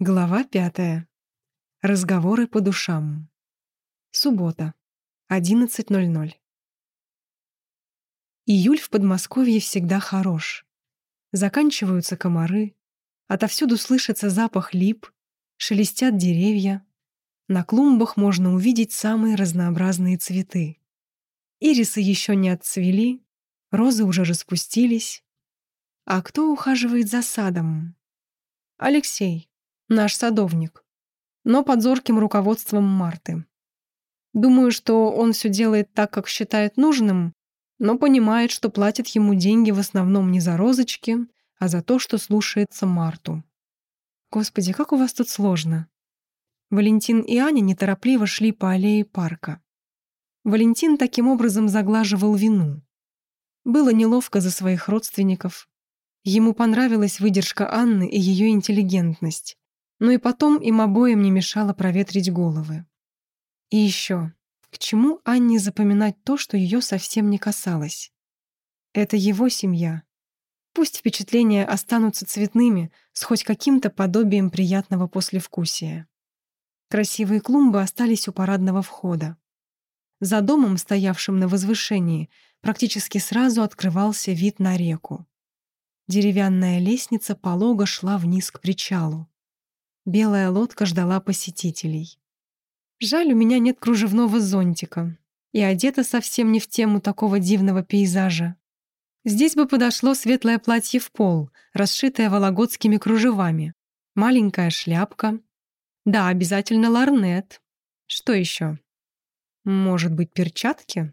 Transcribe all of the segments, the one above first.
Глава пятая. Разговоры по душам. Суббота. 11.00. Июль в Подмосковье всегда хорош. Заканчиваются комары, отовсюду слышится запах лип, шелестят деревья. На клумбах можно увидеть самые разнообразные цветы. Ирисы еще не отцвели, розы уже распустились. А кто ухаживает за садом? Алексей наш садовник, но под зорким руководством Марты. Думаю, что он все делает так, как считает нужным, но понимает, что платит ему деньги в основном не за розочки, а за то, что слушается Марту. Господи, как у вас тут сложно. Валентин и Аня неторопливо шли по аллее парка. Валентин таким образом заглаживал вину. Было неловко за своих родственников. Ему понравилась выдержка Анны и ее интеллигентность. Но и потом им обоим не мешало проветрить головы. И еще, к чему Анне запоминать то, что ее совсем не касалось? Это его семья. Пусть впечатления останутся цветными, с хоть каким-то подобием приятного послевкусия. Красивые клумбы остались у парадного входа. За домом, стоявшим на возвышении, практически сразу открывался вид на реку. Деревянная лестница полого шла вниз к причалу. Белая лодка ждала посетителей. Жаль, у меня нет кружевного зонтика. И одета совсем не в тему такого дивного пейзажа. Здесь бы подошло светлое платье в пол, расшитое вологодскими кружевами. Маленькая шляпка. Да, обязательно ларнет. Что еще? Может быть, перчатки?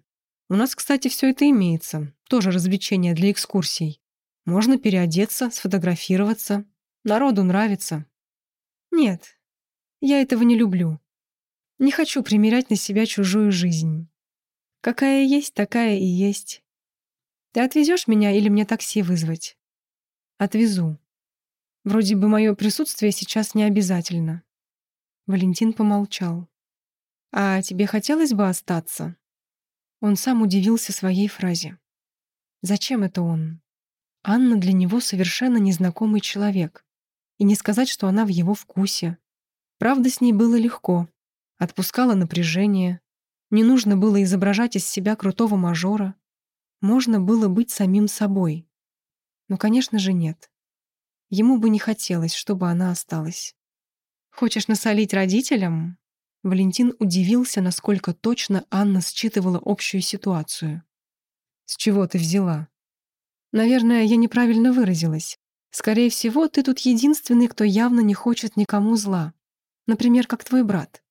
У нас, кстати, все это имеется. Тоже развлечение для экскурсий. Можно переодеться, сфотографироваться. Народу нравится. Нет, я этого не люблю. Не хочу примерять на себя чужую жизнь. Какая есть, такая и есть. Ты отвезешь меня или мне такси вызвать? Отвезу. Вроде бы мое присутствие сейчас не обязательно. Валентин помолчал. А тебе хотелось бы остаться? Он сам удивился своей фразе. Зачем это он? Анна для него совершенно незнакомый человек. И не сказать, что она в его вкусе. Правда, с ней было легко. Отпускала напряжение. Не нужно было изображать из себя крутого мажора. Можно было быть самим собой. Но, конечно же, нет. Ему бы не хотелось, чтобы она осталась. «Хочешь насолить родителям?» Валентин удивился, насколько точно Анна считывала общую ситуацию. «С чего ты взяла?» «Наверное, я неправильно выразилась. Скорее всего, ты тут единственный, кто явно не хочет никому зла. Например, как твой брат.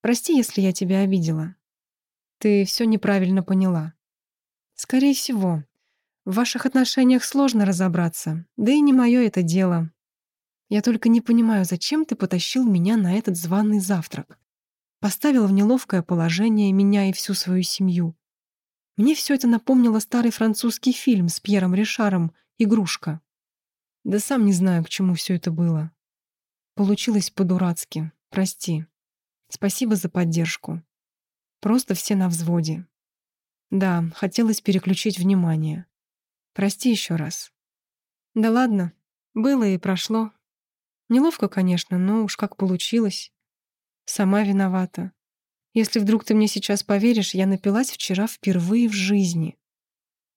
Прости, если я тебя обидела. Ты все неправильно поняла. Скорее всего. В ваших отношениях сложно разобраться, да и не мое это дело. Я только не понимаю, зачем ты потащил меня на этот званый завтрак. Поставил в неловкое положение меня и всю свою семью. Мне все это напомнило старый французский фильм с Пьером Ришаром «Игрушка». Да сам не знаю, к чему все это было. Получилось по-дурацки. Прости. Спасибо за поддержку. Просто все на взводе. Да, хотелось переключить внимание. Прости еще раз. Да ладно, было и прошло. Неловко, конечно, но уж как получилось. Сама виновата. Если вдруг ты мне сейчас поверишь, я напилась вчера впервые в жизни.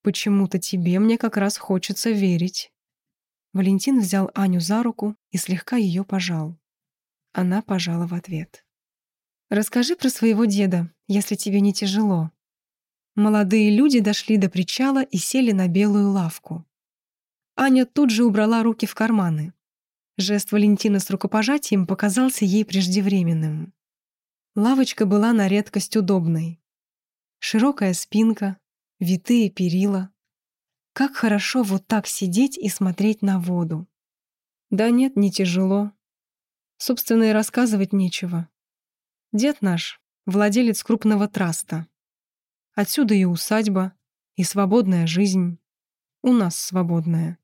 Почему-то тебе мне как раз хочется верить. Валентин взял Аню за руку и слегка ее пожал. Она пожала в ответ. «Расскажи про своего деда, если тебе не тяжело». Молодые люди дошли до причала и сели на белую лавку. Аня тут же убрала руки в карманы. Жест Валентина с рукопожатием показался ей преждевременным. Лавочка была на редкость удобной. Широкая спинка, витые перила, как хорошо вот так сидеть и смотреть на воду. Да нет, не тяжело. Собственно, и рассказывать нечего. Дед наш — владелец крупного траста. Отсюда и усадьба, и свободная жизнь. У нас свободная.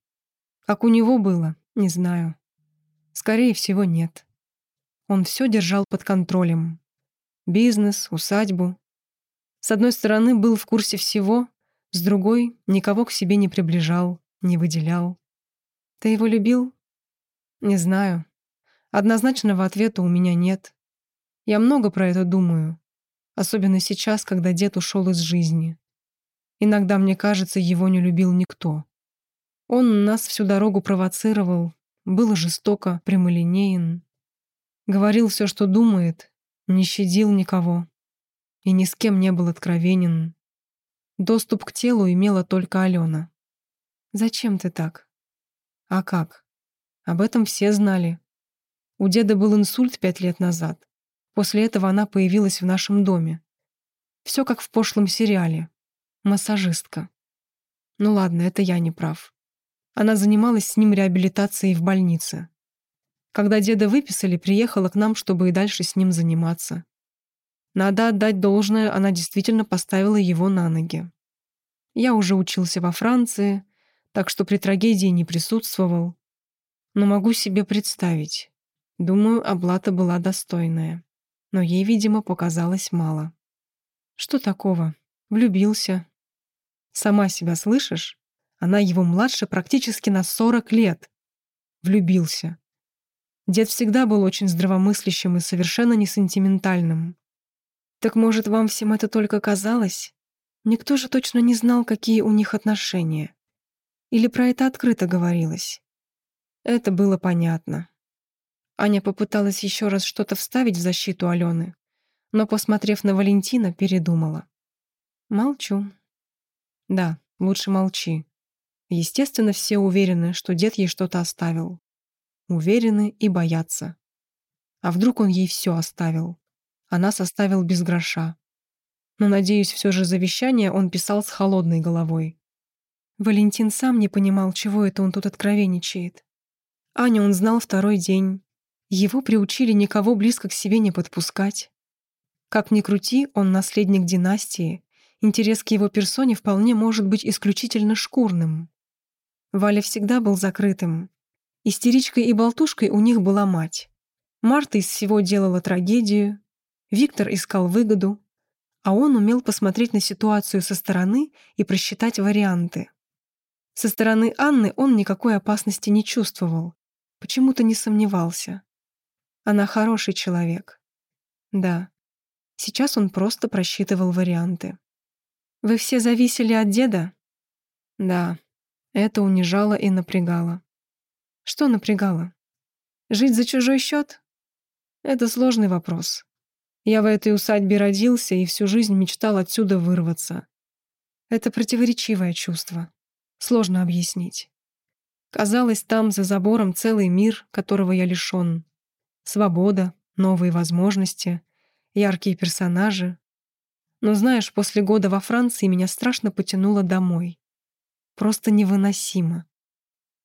Как у него было, не знаю. Скорее всего, нет. Он все держал под контролем. Бизнес, усадьбу. С одной стороны, был в курсе всего, с другой никого к себе не приближал, не выделял. Ты его любил? Не знаю. Однозначного ответа у меня нет. Я много про это думаю, особенно сейчас, когда дед ушел из жизни. Иногда, мне кажется, его не любил никто. Он нас всю дорогу провоцировал, был жестоко прямолинеен, говорил все, что думает, не щадил никого и ни с кем не был откровенен. Доступ к телу имела только Алена. «Зачем ты так?» «А как?» Об этом все знали. У деда был инсульт пять лет назад. После этого она появилась в нашем доме. Все как в пошлом сериале. Массажистка. Ну ладно, это я не прав. Она занималась с ним реабилитацией в больнице. Когда деда выписали, приехала к нам, чтобы и дальше с ним заниматься. Надо отдать должное, она действительно поставила его на ноги. Я уже учился во Франции, так что при трагедии не присутствовал. Но могу себе представить. Думаю, оплата была достойная. Но ей, видимо, показалось мало. Что такого? Влюбился. Сама себя слышишь? Она его младше практически на 40 лет. Влюбился. Дед всегда был очень здравомыслящим и совершенно не сентиментальным. Так может, вам всем это только казалось? Никто же точно не знал, какие у них отношения. Или про это открыто говорилось? Это было понятно. Аня попыталась еще раз что-то вставить в защиту Алены, но, посмотрев на Валентина, передумала. Молчу. Да, лучше молчи. Естественно, все уверены, что дед ей что-то оставил. Уверены и боятся. А вдруг он ей все оставил? Она составил без гроша. Но, надеюсь, все же завещание он писал с холодной головой. Валентин сам не понимал, чего это он тут откровенничает. Аню он знал второй день. Его приучили никого близко к себе не подпускать. Как ни крути, он наследник династии. Интерес к его персоне вполне может быть исключительно шкурным. Валя всегда был закрытым. Истеричкой и болтушкой у них была мать. Марта из всего делала трагедию, Виктор искал выгоду, а он умел посмотреть на ситуацию со стороны и просчитать варианты. Со стороны Анны он никакой опасности не чувствовал, почему-то не сомневался. Она хороший человек. Да, сейчас он просто просчитывал варианты. «Вы все зависели от деда?» Да, это унижало и напрягало. Что напрягало? Жить за чужой счет? Это сложный вопрос. Я в этой усадьбе родился и всю жизнь мечтал отсюда вырваться. Это противоречивое чувство. Сложно объяснить. Казалось, там, за забором, целый мир, которого я лишён. Свобода, новые возможности, яркие персонажи. Но знаешь, после года во Франции меня страшно потянуло домой. Просто невыносимо.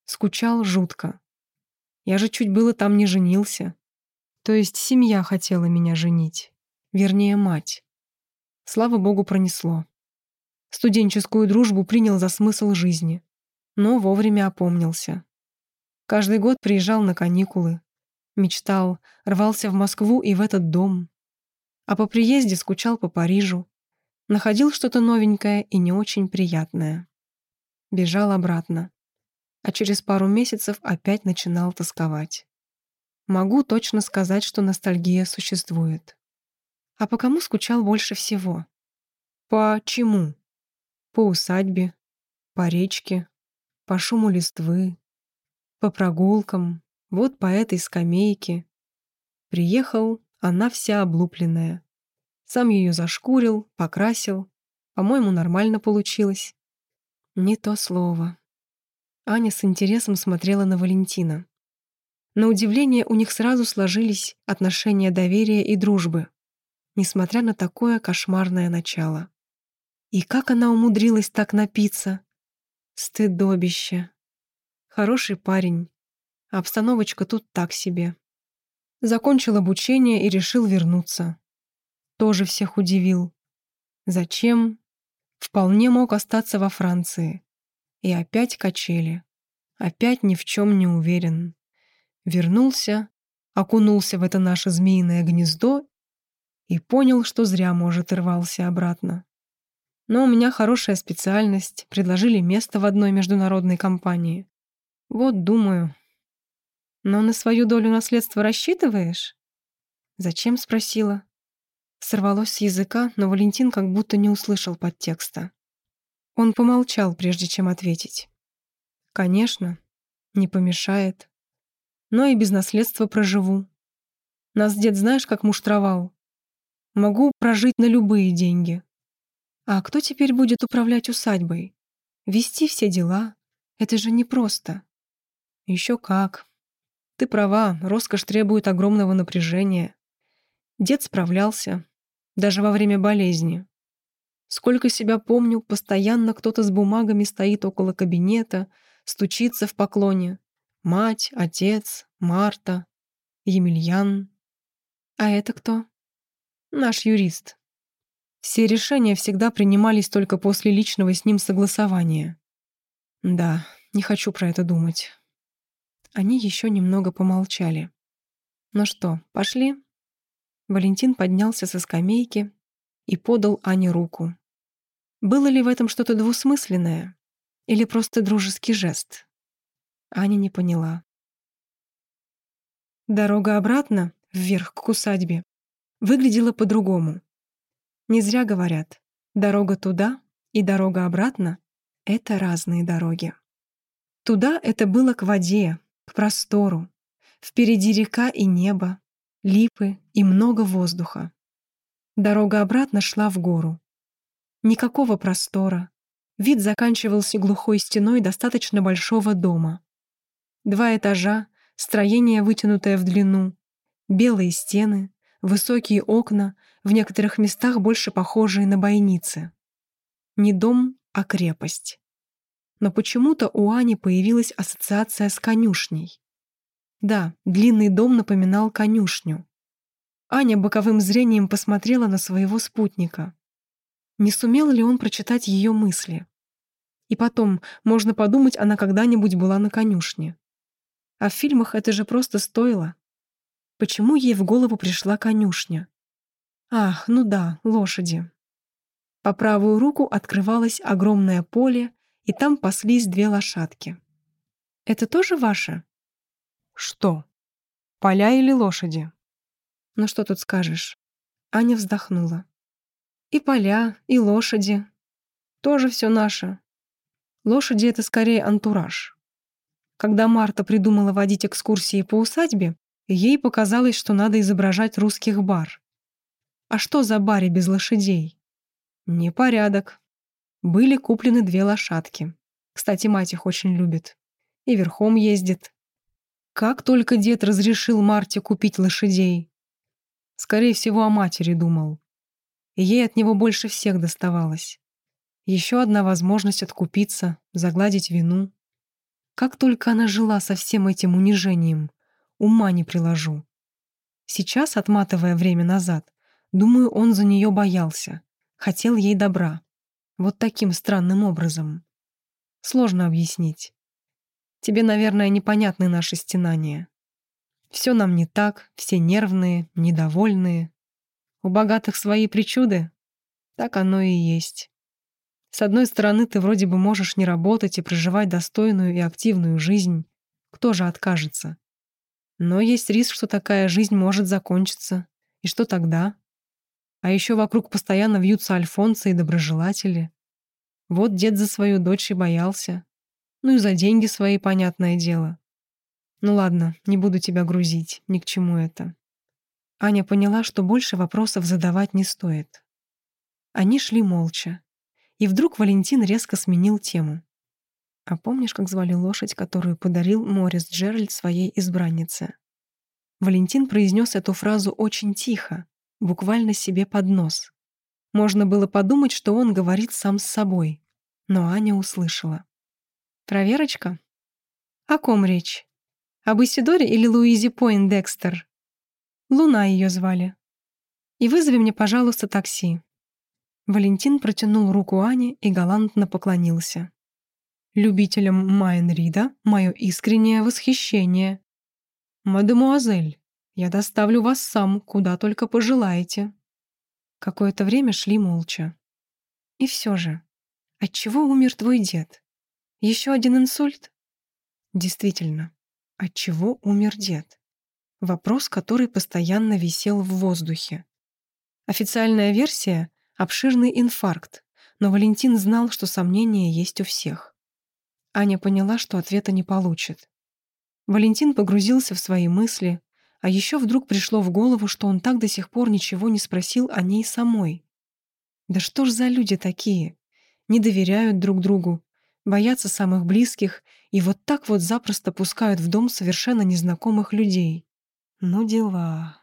Скучал жутко. Я же чуть было там не женился. То есть семья хотела меня женить. Вернее, мать. Слава богу, пронесло. Студенческую дружбу принял за смысл жизни но вовремя опомнился. Каждый год приезжал на каникулы, мечтал, рвался в Москву и в этот дом. А по приезде скучал по Парижу, находил что-то новенькое и не очень приятное. Бежал обратно, а через пару месяцев опять начинал тосковать. Могу точно сказать, что ностальгия существует. А по кому скучал больше всего? По чему? По усадьбе, по речке, по шуму листвы, по прогулкам, вот по этой скамейке. Приехал, она вся облупленная. Сам ее зашкурил, покрасил. По-моему, нормально получилось. Не то слово. Аня с интересом смотрела на Валентина. На удивление, у них сразу сложились отношения доверия и дружбы, несмотря на такое кошмарное начало. И как она умудрилась так напиться? Стыдобище. Хороший парень. обстановочка тут так себе. Закончил обучение и решил вернуться. Тоже всех удивил. Зачем? Вполне мог остаться во Франции. И опять качели. Опять ни в чем не уверен. Вернулся, окунулся в это наше змеиное гнездо и понял, что зря, может, рвался обратно. Но у меня хорошая специальность, предложили место в одной международной компании. Вот думаю. Но на свою долю наследства рассчитываешь? Зачем спросила? Сорвалось с языка, но Валентин как будто не услышал подтекста. Он помолчал, прежде чем ответить. Конечно, не помешает. Но и без наследства проживу. Нас дед знаешь, как муштровал? Могу прожить на любые деньги. А кто теперь будет управлять усадьбой? Вести все дела? Это же непросто. Еще как. Ты права, роскошь требует огромного напряжения. Дед справлялся, даже во время болезни. Сколько себя помню, постоянно кто-то с бумагами стоит около кабинета, стучится в поклоне. Мать, отец, Марта, Емельян. А это кто? Наш юрист. Все решения всегда принимались только после личного с ним согласования. Да, не хочу про это думать. Они еще немного помолчали. Ну что, пошли? Валентин поднялся со скамейки и подал Ане руку. Было ли в этом что-то двусмысленное или просто дружеский жест? Аня не поняла. Дорога обратно, вверх к усадьбе, выглядела по-другому. Не зря говорят, дорога туда и дорога обратно — это разные дороги. Туда это было к воде, к простору. Впереди река и небо, липы и много воздуха. Дорога обратно шла в гору. Никакого простора. Вид заканчивался глухой стеной достаточно большого дома. Два этажа, строение, вытянутое в длину, белые стены, высокие окна, в некоторых местах больше похожие на бойницы. Не дом, а крепость. Но почему-то у Ани появилась ассоциация с конюшней. Да, длинный дом напоминал конюшню. Аня боковым зрением посмотрела на своего спутника. Не сумел ли он прочитать ее мысли? И потом, можно подумать, она когда-нибудь была на конюшне. А в фильмах это же просто стоило. Почему ей в голову пришла конюшня? Ах, ну да, лошади. По правую руку открывалось огромное поле, и там паслись две лошадки. «Это тоже ваше?» «Что? Поля или лошади?» «Ну что тут скажешь?» Аня вздохнула. «И поля, и лошади. Тоже все наше. Лошади — это скорее антураж. Когда Марта придумала водить экскурсии по усадьбе, ей показалось, что надо изображать русских бар. А что за баре без лошадей? Непорядок. Были куплены две лошадки. Кстати, мать их очень любит. И верхом ездит. Как только дед разрешил Марте купить лошадей. Скорее всего, о матери думал. Ей от него больше всех доставалось. Еще одна возможность откупиться, загладить вину. Как только она жила со всем этим унижением, ума не приложу. Сейчас, отматывая время назад, думаю, он за нее боялся, хотел ей добра. Вот таким странным образом. Сложно объяснить. Тебе, наверное, непонятны наши стенания. Все нам не так, все нервные, недовольные. У богатых свои причуды? Так оно и есть. С одной стороны, ты вроде бы можешь не работать и проживать достойную и активную жизнь. Кто же откажется? Но есть риск, что такая жизнь может закончиться. И что тогда? А еще вокруг постоянно вьются альфонсы и доброжелатели. Вот дед за свою дочь и боялся. Ну и за деньги свои, понятное дело. Ну ладно, не буду тебя грузить, ни к чему это. Аня поняла, что больше вопросов задавать не стоит. Они шли молча. И вдруг Валентин резко сменил тему. «А помнишь, как звали лошадь, которую подарил Морис Джеральд своей избраннице?» Валентин произнес эту фразу очень тихо, буквально себе под нос. Можно было подумать, что он говорит сам с собой. Но Аня услышала. Проверочка? О ком речь? Об Исидоре или Луизе Пойндекстер? Луна ее звали. И вызови мне, пожалуйста, такси. Валентин протянул руку Ане и галантно поклонился. Любителям Майнрида мое искреннее восхищение. «Мадемуазель, я доставлю вас сам, куда только пожелаете». Какое-то время шли молча. И все же, отчего умер твой дед? Еще один инсульт? Действительно, От чего умер дед? Вопрос, который постоянно висел в воздухе. Официальная версия — обширный инфаркт, но Валентин знал, что сомнения есть у всех. Аня поняла, что ответа не получит. Валентин погрузился в свои мысли, а еще вдруг пришло в голову, что он так до сих пор ничего не спросил о ней самой. Да что ж за люди такие? Не доверяют друг другу, боятся самых близких и вот так вот запросто пускают в дом совершенно незнакомых людей. Ну дела.